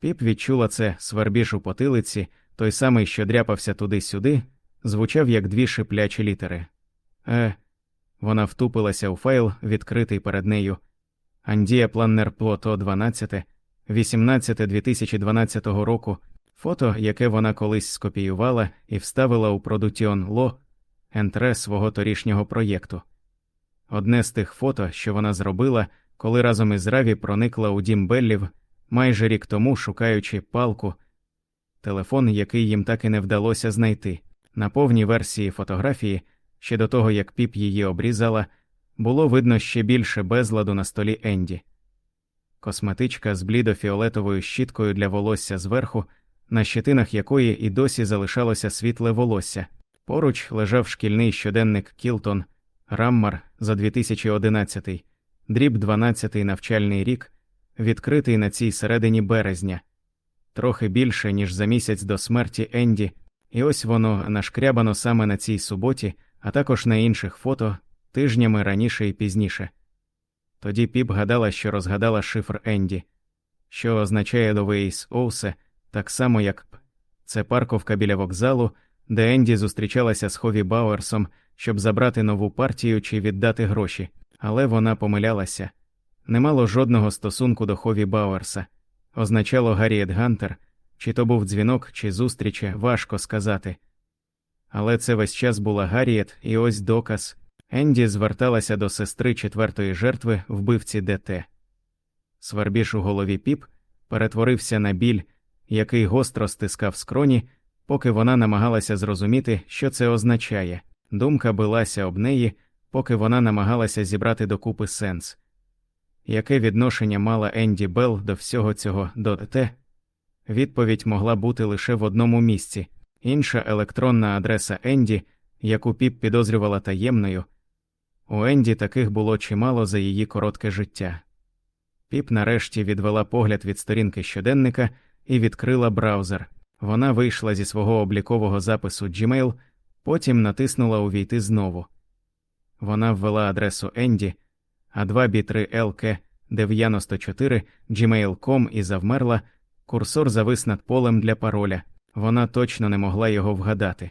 Піп відчула це свербіж у потилиці, той самий, що дряпався туди-сюди, звучав як дві шиплячі літери. Е, вона втупилася у файл, відкритий перед нею. Андія Планнер Плото 12, 18 2012 року, фото, яке вона колись скопіювала і вставила у Продутіон Ло, ентре свого торішнього проєкту. Одне з тих фото, що вона зробила, коли разом із Раві проникла у дім Беллів майже рік тому, шукаючи палку, телефон, який їм так і не вдалося знайти. На повній версії фотографії, ще до того як піп її обрізала, було видно ще більше безладу на столі Енді. Косметичка з блідо-фіолетовою щіткою для волосся зверху, на щетинах якої і досі залишалося світле волосся. Поруч лежав шкільний щоденник Кілтон, Раммар за 2011, дріб 12 навчальний рік, відкритий на цій середині березня, трохи більше, ніж за місяць до смерті Енді, і ось воно нашкрябано саме на цій суботі, а також на інших фото тижнями раніше і пізніше. Тоді піп гадала, що розгадала шифр Енді, що означає Довейс Оусе, так само як П. Це парковка біля вокзалу, де Енді зустрічалася з Хові Бауерсом, щоб забрати нову партію чи віддати гроші, але вона помилялася не мало жодного стосунку до Хові Бауерса, означало Гарріет Гантер, чи то був дзвінок, чи зустріч, важко сказати. Але це весь час була Гарріет, і ось доказ Енді зверталася до сестри четвертої жертви вбивці ДТ. Свербіж у голові піп перетворився на біль, який гостро стискав скроні, поки вона намагалася зрозуміти, що це означає. Думка билася об неї, поки вона намагалася зібрати докупи сенс. Яке відношення мала Енді Белл до всього цього до ДТ? Відповідь могла бути лише в одному місці інша електронна адреса Енді, яку піп підозрювала таємною. У Енді таких було чимало за її коротке життя. Піп нарешті відвела погляд від сторінки щоденника і відкрила браузер. Вона вийшла зі свого облікового запису Gmail, потім натиснула Увійти знову. Вона ввела адресу Енді, а 2 b 3 lk 94 gmail.com і завмерла, курсор завис над полем для пароля. Вона точно не могла його вгадати.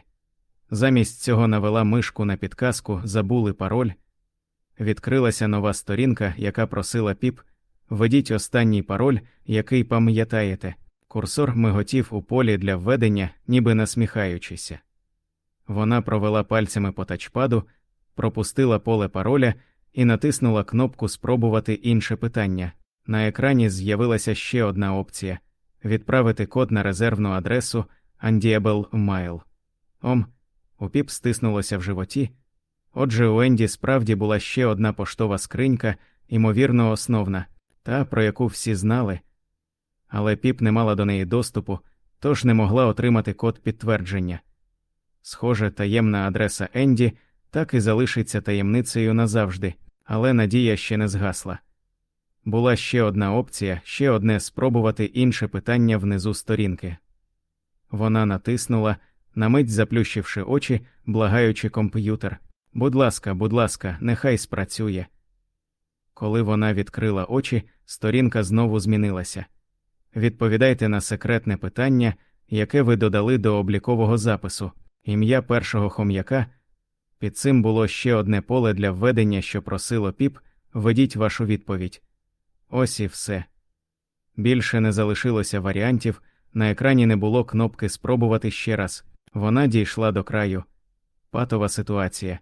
Замість цього навела мишку на підказку, забули пароль. Відкрилася нова сторінка, яка просила піп введіть останній пароль, який пам'ятаєте. Курсор миготів у полі для введення, ніби насміхаючися. Вона провела пальцями по тачпаду, пропустила поле пароля і натиснула кнопку Спробувати інше питання. На екрані з'явилася ще одна опція відправити код на резервну адресу Undiable Mail. Ом, у піп стиснулося в животі. Отже, у Енді справді була ще одна поштова скринька, ймовірно, основна, та про яку всі знали, але піп не мала до неї доступу, тож не могла отримати код підтвердження. Схоже, таємна адреса Енді так і залишиться таємницею назавжди, але надія ще не згасла. Була ще одна опція, ще одне спробувати інше питання внизу сторінки. Вона натиснула, на мить заплющивши очі, благаючи комп'ютер. Будь ласка, будь ласка, нехай спрацює. Коли вона відкрила очі, сторінка знову змінилася. Відповідайте на секретне питання, яке ви додали до облікового запису, ім'я першого хом'яка. Під цим було ще одне поле для введення, що просило піп, введіть вашу відповідь. Ось і все. Більше не залишилося варіантів, на екрані не було кнопки Спробувати ще раз. Вона дійшла до краю. Патова ситуація.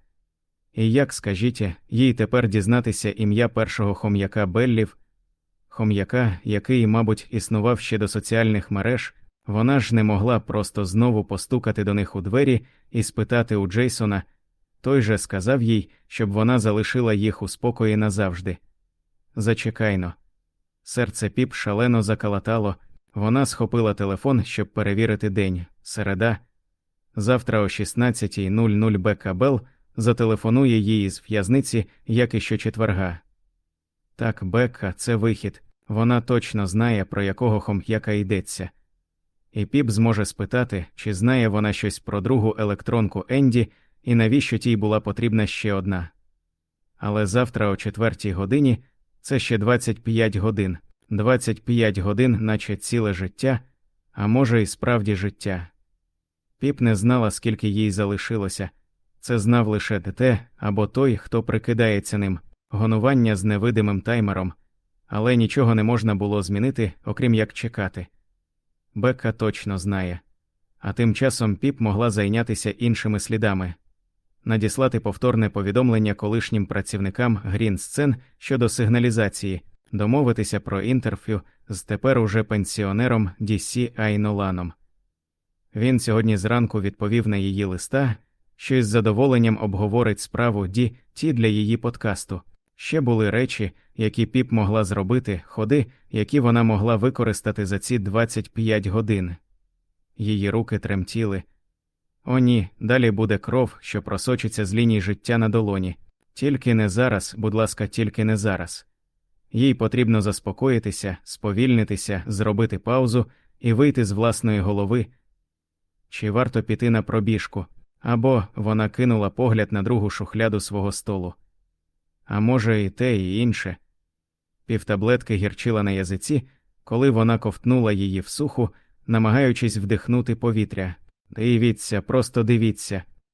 І як, скажіть, їй тепер дізнатися ім'я першого хом'яка Беллів, хом'яка, який, мабуть, існував ще до соціальних мереж, вона ж не могла просто знову постукати до них у двері і спитати у Джейсона. Той же сказав їй, щоб вона залишила їх у спокої назавжди. Зачекайно. Серце піп шалено закалатало, вона схопила телефон, щоб перевірити день, середа. Завтра о 16.00 Бека Белл зателефонує їй з в'язниці, як і щочетверга. Так, Бекка, це вихід, вона точно знає, про якого хом'яка йдеться. І піп зможе спитати, чи знає вона щось про другу електронку Енді і навіщо тій була потрібна ще одна. Але завтра о четвертій годині це ще 25 годин. 25 годин, наче ціле життя, а може, і справді життя. Піп не знала, скільки їй залишилося, це знав лише ДТ або той, хто прикидається ним, гонування з невидимим таймером, але нічого не можна було змінити, окрім як чекати. Бекка точно знає. А тим часом піп могла зайнятися іншими слідами, надіслати повторне повідомлення колишнім працівникам Грін-сцен щодо сигналізації, домовитися про інтерф'ю з тепер уже пенсіонером Дісі Айноланом. Він сьогодні зранку відповів на її листа, що із задоволенням обговорить справу Ді Ті для її подкасту. Ще були речі, які піп могла зробити, ходи, які вона могла використати за ці 25 годин. Її руки тремтіли. О, ні, далі буде кров, що просочиться з ліній життя на долоні. Тільки не зараз, будь ласка, тільки не зараз. Їй потрібно заспокоїтися, сповільнитися, зробити паузу і вийти з власної голови. Чи варто піти на пробіжку? Або вона кинула погляд на другу шухляду свого столу. А може, і те, і інше. Півтаблетки гірчила на язиці, коли вона ковтнула її в суху, намагаючись вдихнути повітря. Дивіться, просто дивіться.